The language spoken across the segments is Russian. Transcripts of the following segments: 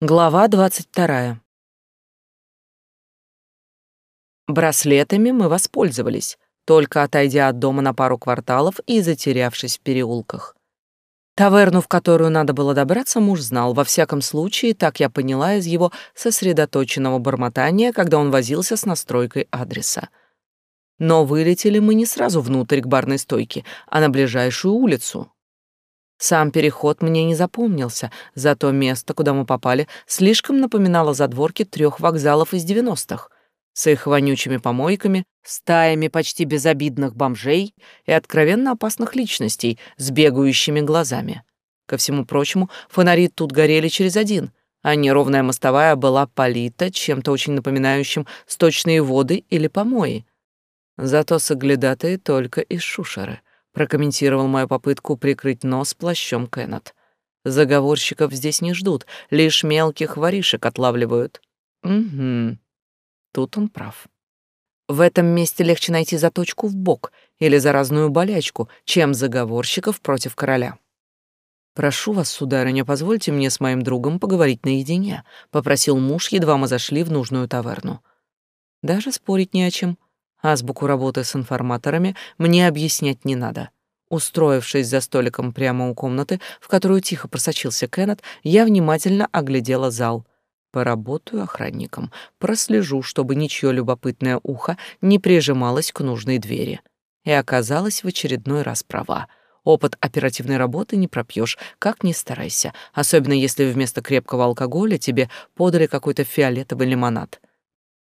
Глава двадцать вторая. Браслетами мы воспользовались, только отойдя от дома на пару кварталов и затерявшись в переулках. Таверну, в которую надо было добраться, муж знал. Во всяком случае, так я поняла из его сосредоточенного бормотания, когда он возился с настройкой адреса. Но вылетели мы не сразу внутрь к барной стойке, а на ближайшую улицу, сам переход мне не запомнился, зато место, куда мы попали, слишком напоминало задворки трех вокзалов из девяностых, с их вонючими помойками, стаями почти безобидных бомжей и откровенно опасных личностей с бегающими глазами. Ко всему прочему, фонари тут горели через один, а неровная мостовая была полита чем-то очень напоминающим сточные воды или помои. Зато соглядатые только из шушеры — прокомментировал мою попытку прикрыть нос плащом Кеннет. Заговорщиков здесь не ждут, лишь мелких воришек отлавливают. Угу. Тут он прав. В этом месте легче найти заточку в бок или заразную болячку, чем заговорщиков против короля. «Прошу вас, сударыня, позвольте мне с моим другом поговорить наедине», — попросил муж, едва мы зашли в нужную таверну. Даже спорить не о чем. Азбуку работы с информаторами мне объяснять не надо. Устроившись за столиком прямо у комнаты, в которую тихо просочился Кеннет, я внимательно оглядела зал. Поработаю охранником, прослежу, чтобы ничье любопытное ухо не прижималось к нужной двери. И оказалась в очередной раз права. Опыт оперативной работы не пропьешь, как ни старайся, особенно если вместо крепкого алкоголя тебе подали какой-то фиолетовый лимонад.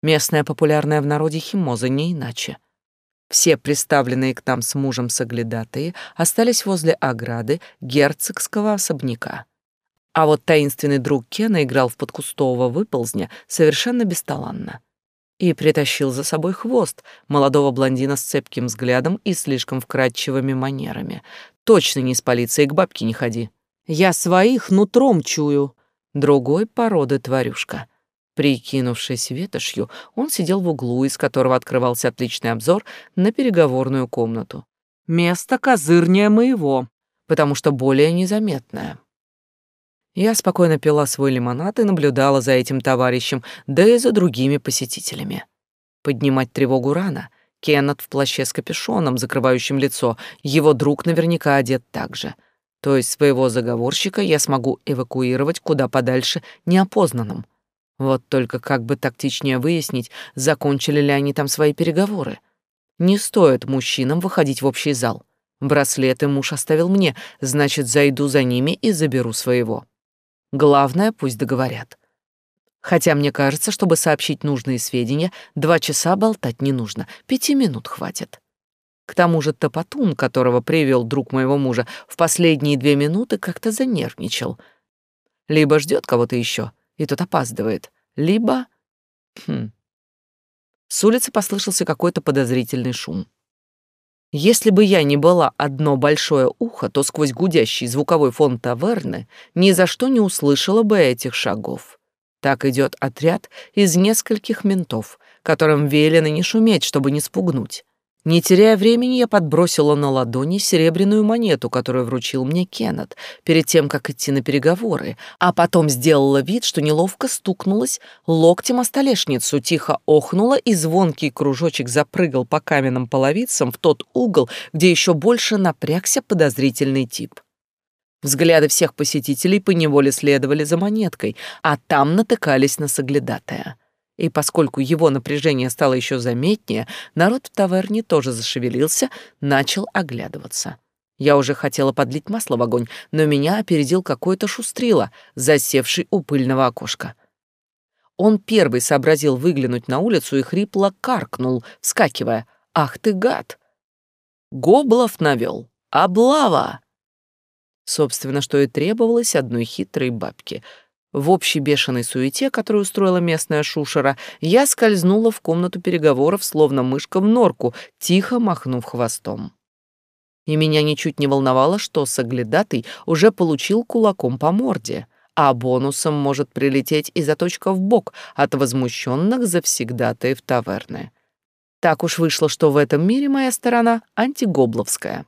Местная популярная в народе химоза не иначе. Все представленные к нам с мужем соглядатые остались возле ограды герцогского особняка. А вот таинственный друг Кена играл в подкустового выползня совершенно бесталанно. И притащил за собой хвост молодого блондина с цепким взглядом и слишком вкрадчивыми манерами. Точно не с полицией к бабке не ходи. Я своих нутром чую. Другой породы тварюшка — Прикинувшись ветошью, он сидел в углу, из которого открывался отличный обзор на переговорную комнату. Место козырнее моего, потому что более незаметное. Я спокойно пила свой лимонад и наблюдала за этим товарищем, да и за другими посетителями. Поднимать тревогу рано. Кеннет в плаще с капюшоном, закрывающим лицо. Его друг наверняка одет так же. То есть своего заговорщика я смогу эвакуировать куда подальше неопознанным — вот только как бы тактичнее выяснить, закончили ли они там свои переговоры. Не стоит мужчинам выходить в общий зал. Браслеты муж оставил мне, значит, зайду за ними и заберу своего. Главное, пусть договорят. Хотя мне кажется, чтобы сообщить нужные сведения, два часа болтать не нужно, пяти минут хватит. К тому же Топотун, которого привел друг моего мужа, в последние две минуты как-то занервничал. Либо ждет кого-то еще, и тот опаздывает, либо... Хм. С улицы послышался какой-то подозрительный шум. Если бы я не была одно большое ухо, то сквозь гудящий звуковой фон таверны ни за что не услышала бы этих шагов. Так идет отряд из нескольких ментов, которым велено не шуметь, чтобы не спугнуть. Не теряя времени, я подбросила на ладони серебряную монету, которую вручил мне Кеннет, перед тем, как идти на переговоры, а потом сделала вид, что неловко стукнулась локтем о столешницу, тихо охнула, и звонкий кружочек запрыгал по каменным половицам в тот угол, где еще больше напрягся подозрительный тип. Взгляды всех посетителей поневоле следовали за монеткой, а там натыкались на соглядатая — и поскольку его напряжение стало еще заметнее, народ в таверне тоже зашевелился, начал оглядываться. Я уже хотела подлить масло в огонь, но меня опередил какой-то шустрила, засевший у пыльного окошка. Он первый сообразил выглянуть на улицу и хрипло каркнул, вскакивая. «Ах ты, гад!» Гоблов навел. «Облава!» Собственно, что и требовалось одной хитрой бабке — в общей бешеной суете, которую устроила местная шушера, я скользнула в комнату переговоров, словно мышка в норку, тихо махнув хвостом. И меня ничуть не волновало, что соглядатый уже получил кулаком по морде, а бонусом может прилететь и заточка в бок от возмущенных завсегдатаев таверны. Так уж вышло, что в этом мире моя сторона антигобловская.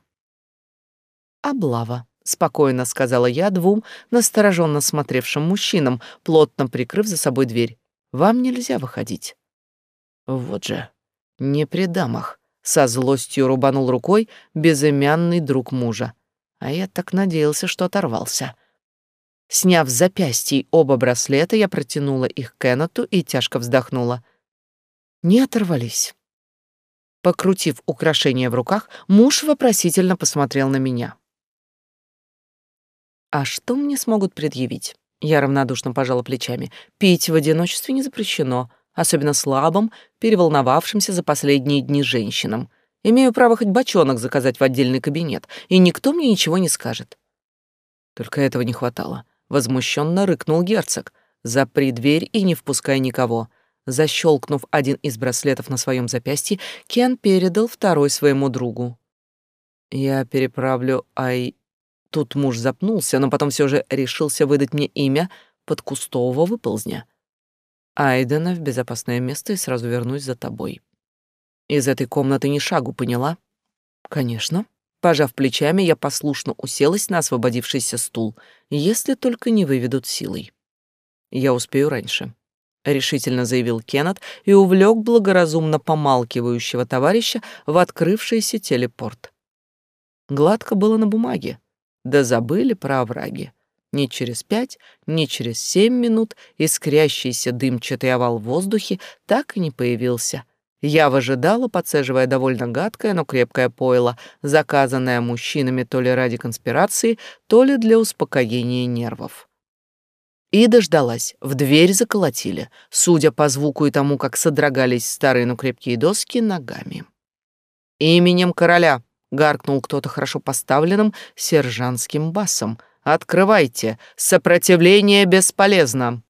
Облава спокойно сказала я двум настороженно смотревшим мужчинам, плотно прикрыв за собой дверь. Вам нельзя выходить. Вот же, не при дамах, со злостью рубанул рукой безымянный друг мужа. А я так надеялся, что оторвался. Сняв с запястья оба браслета, я протянула их Кеннету и тяжко вздохнула. Не оторвались. Покрутив украшение в руках, муж вопросительно посмотрел на меня. «А что мне смогут предъявить?» Я равнодушно пожала плечами. «Пить в одиночестве не запрещено, особенно слабым, переволновавшимся за последние дни женщинам. Имею право хоть бочонок заказать в отдельный кабинет, и никто мне ничего не скажет». Только этого не хватало. Возмущенно рыкнул герцог. «Запри дверь и не впускай никого». Защелкнув один из браслетов на своем запястье, Кен передал второй своему другу. «Я переправлю Ай...» Тут муж запнулся, но потом все же решился выдать мне имя подкустового выползня. «Айдена в безопасное место и сразу вернусь за тобой». «Из этой комнаты ни шагу, поняла?» «Конечно». Пожав плечами, я послушно уселась на освободившийся стул, если только не выведут силой. Я успею раньше, решительно заявил Кеннет и увлек благоразумно помалкивающего товарища в открывшийся телепорт. Гладко было на бумаге, да забыли про овраги. Ни через пять, ни через семь минут искрящийся дымчатый овал в воздухе так и не появился, я выжидала, подцеживая довольно гадкое, но крепкое пойло, заказанное мужчинами то ли ради конспирации, то ли для успокоения нервов. И дождалась. В дверь заколотили, судя по звуку и тому, как содрогались старые, но крепкие доски ногами. «Именем короля!» — гаркнул кто-то хорошо поставленным сержантским басом. «Открывайте! Сопротивление бесполезно!»